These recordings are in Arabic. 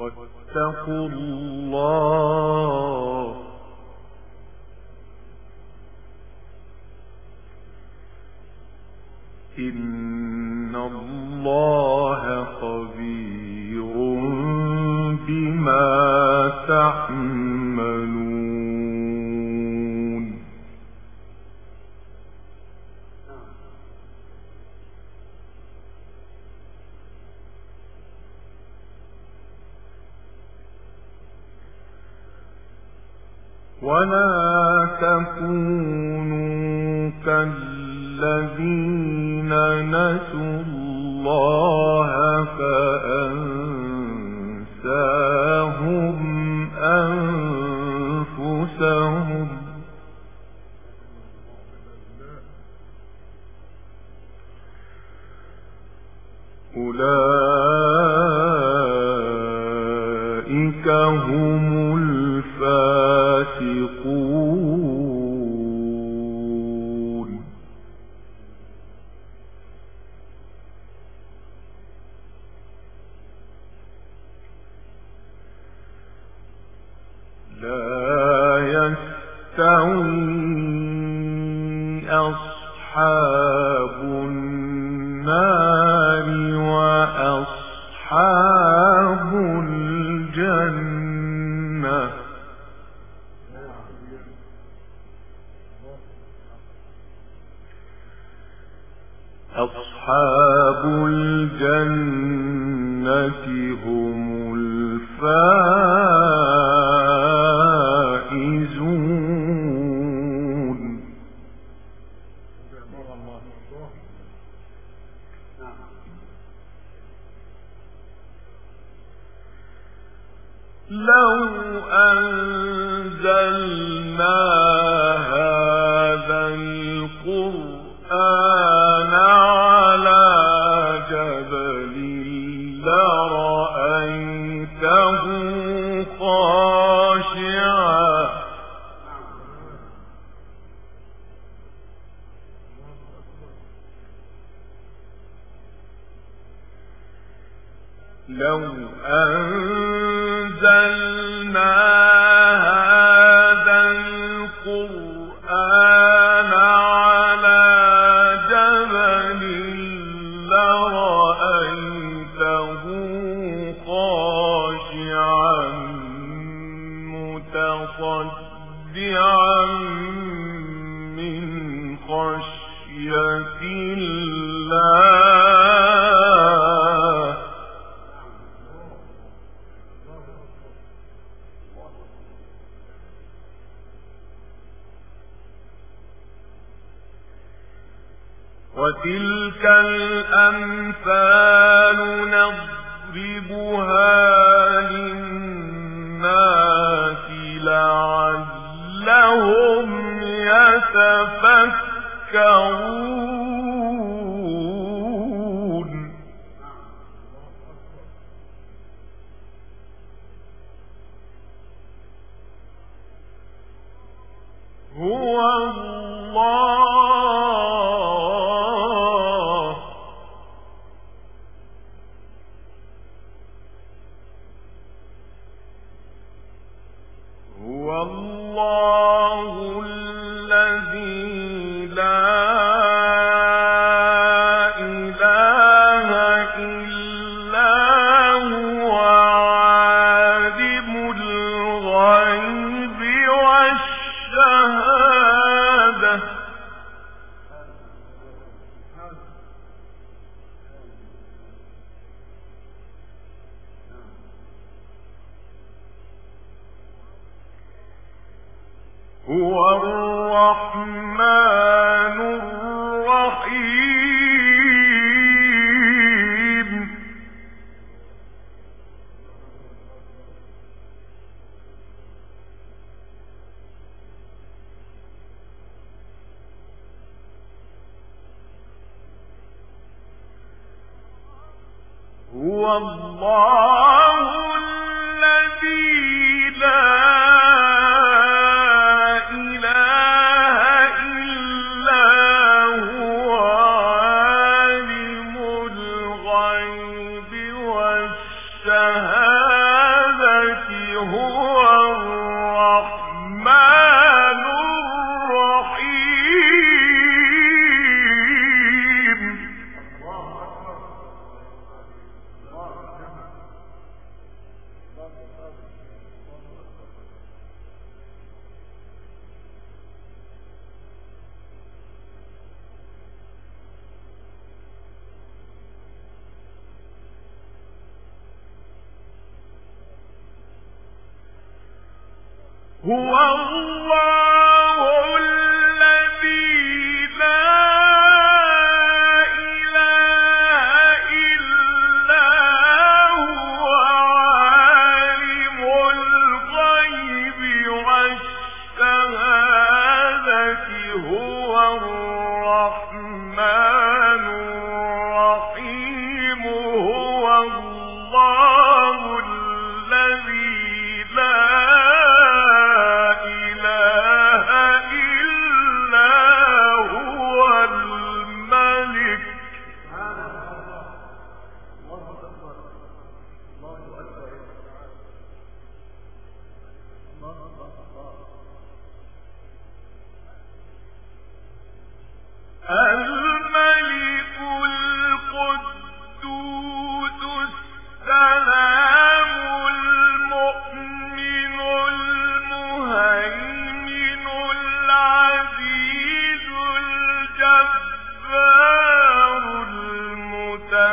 واتقوا الله. إن الله هو والله هو الله الذي لا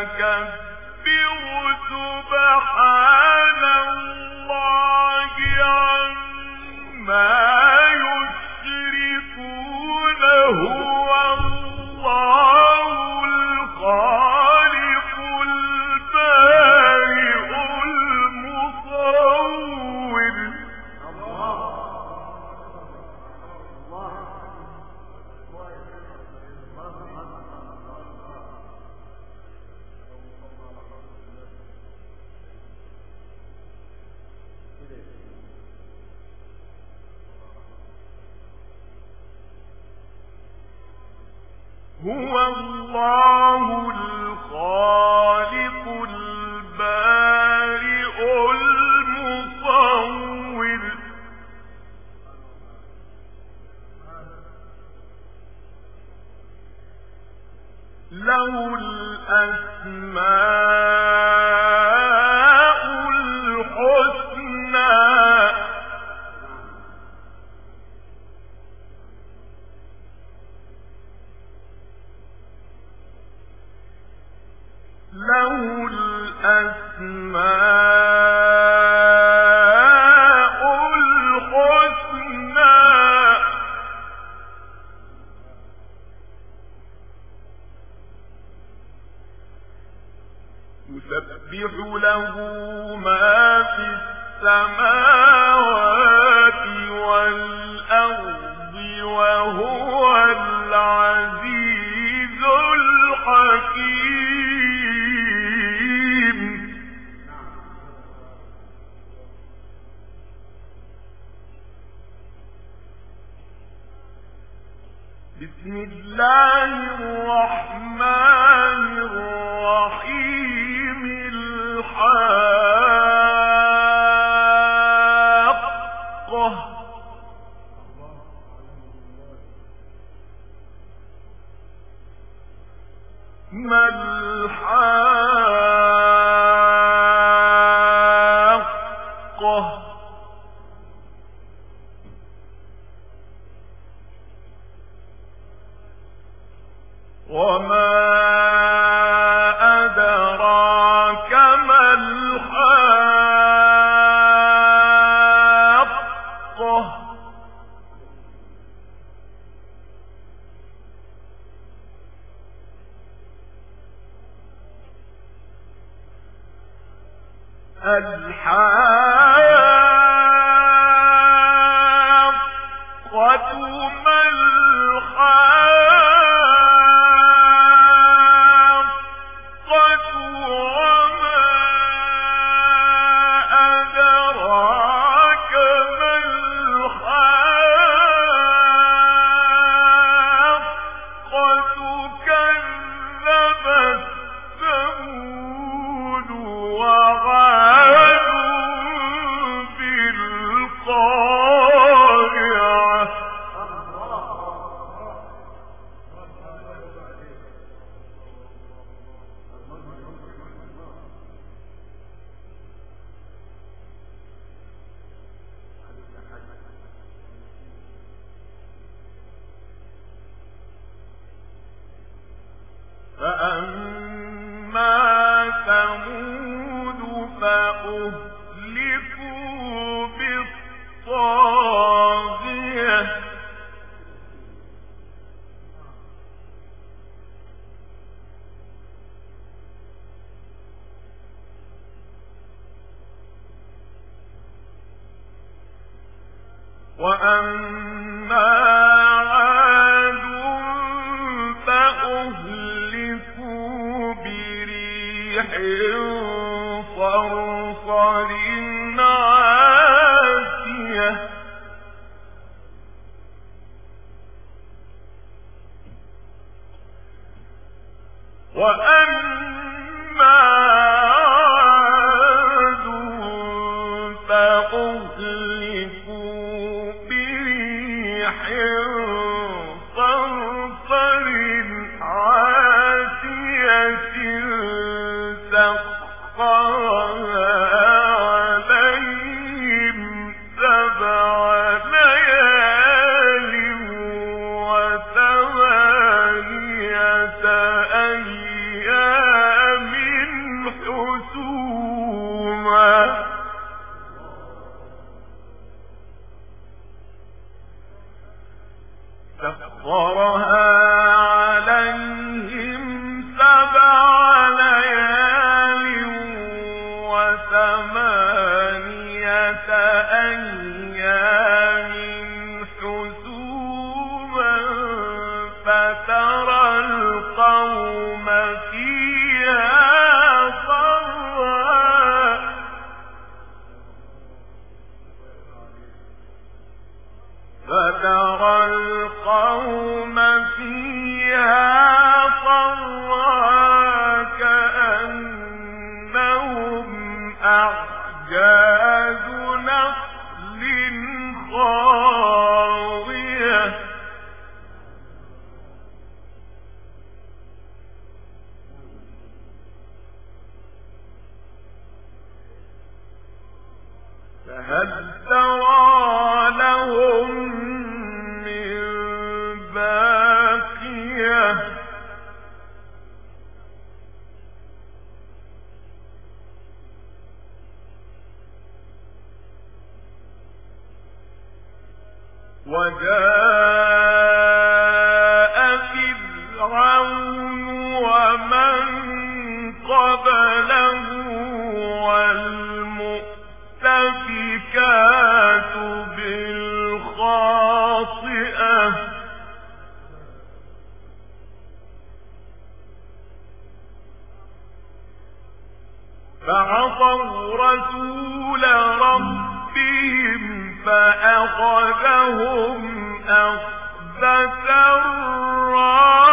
المتكبر سبحان له الأسماء الرحمن وأما فأخذهم أخذة رابية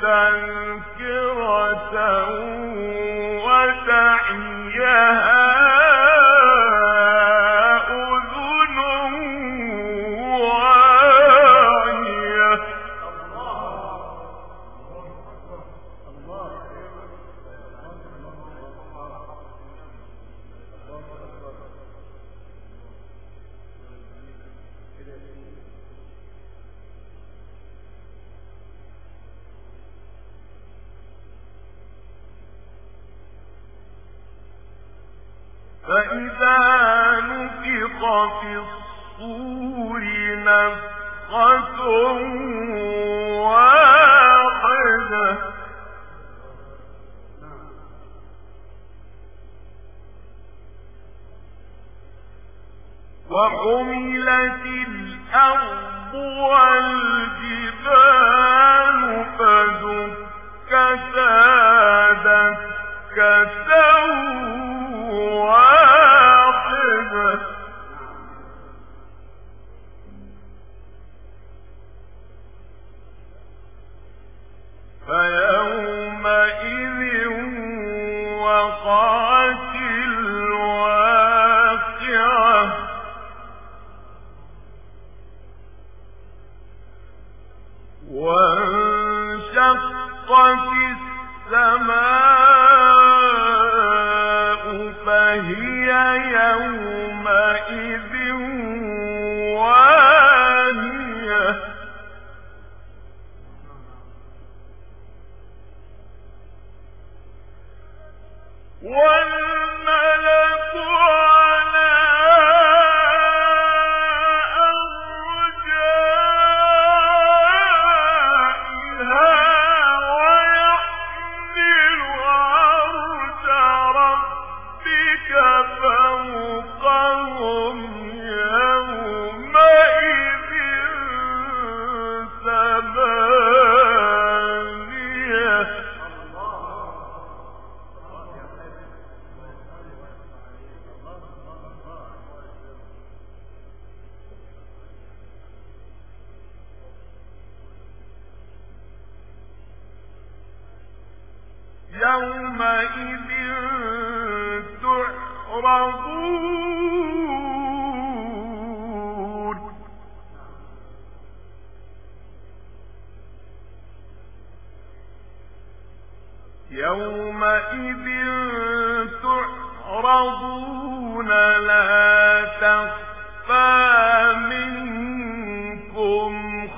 فإذا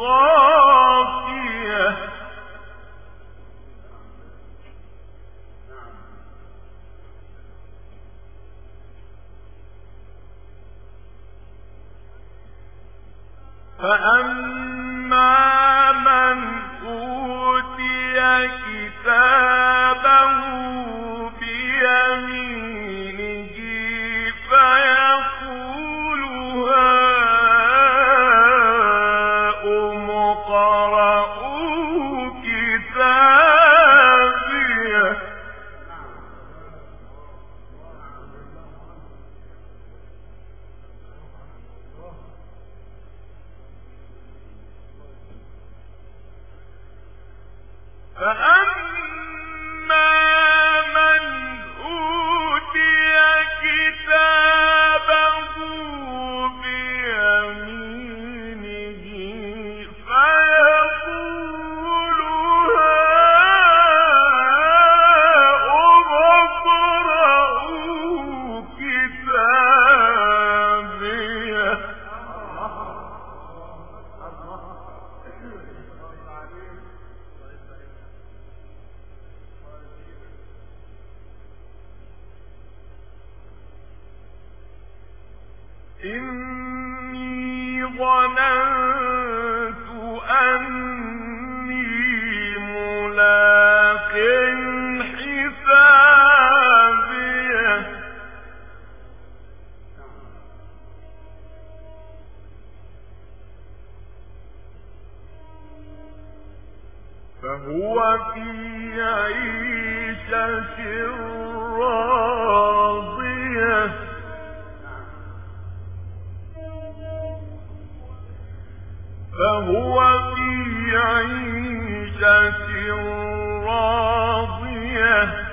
منكم فهو في عيشة راضية.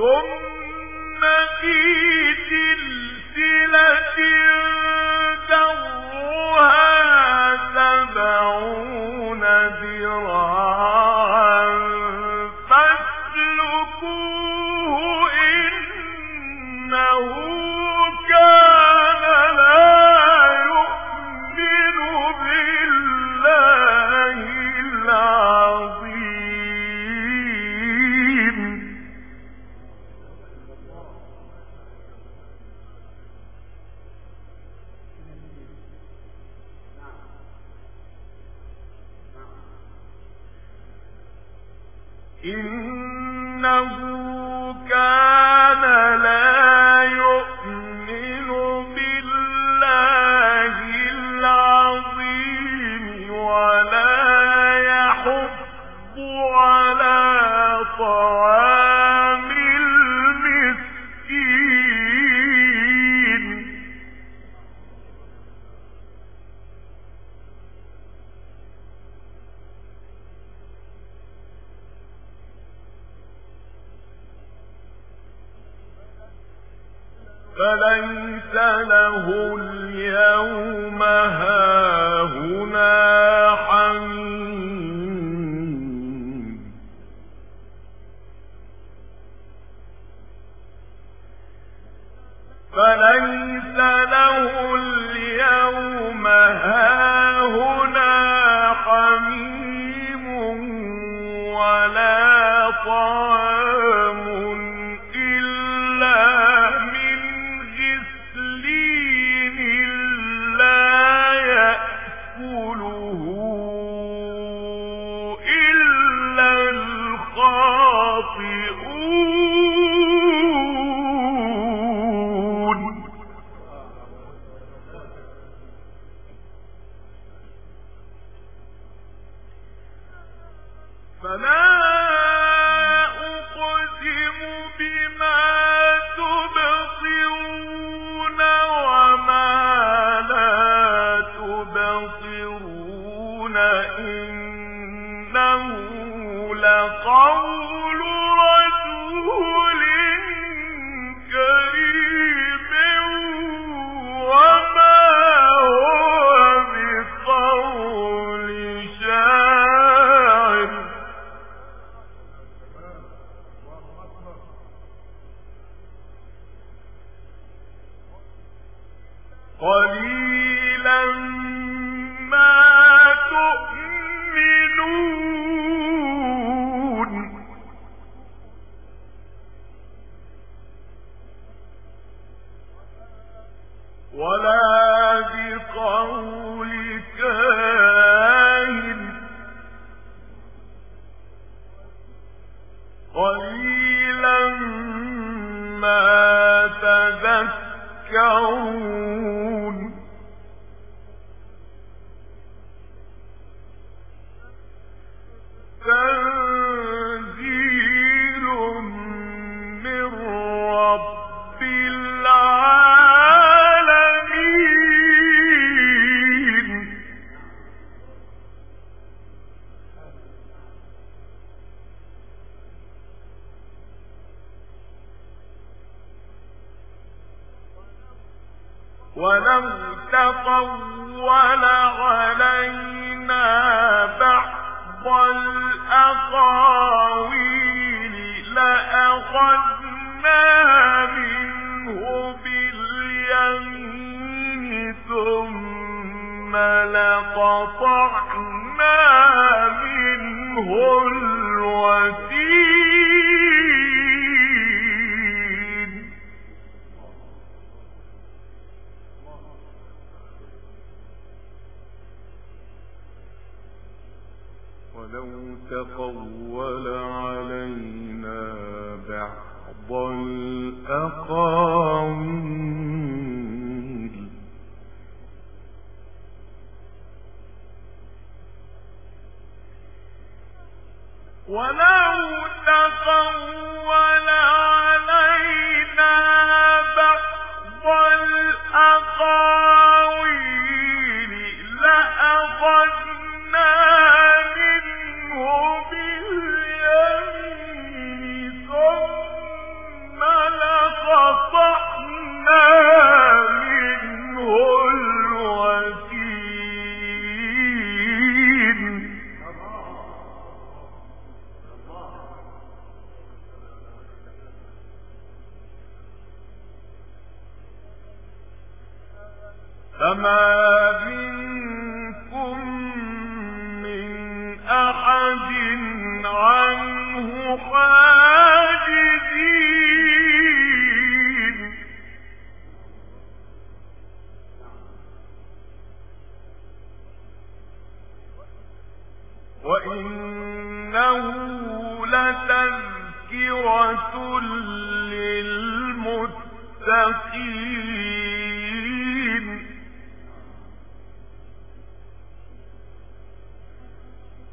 ثم في سلسلة والأقاويل الأقاويل لأخذ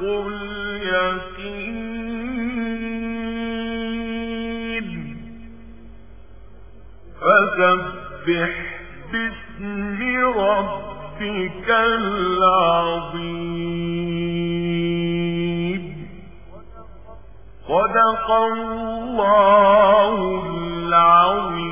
اليقين فسبح باسم ربك العظيم صدق الله العظيم